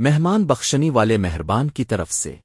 مہمان بخشنی والے مہربان کی طرف سے۔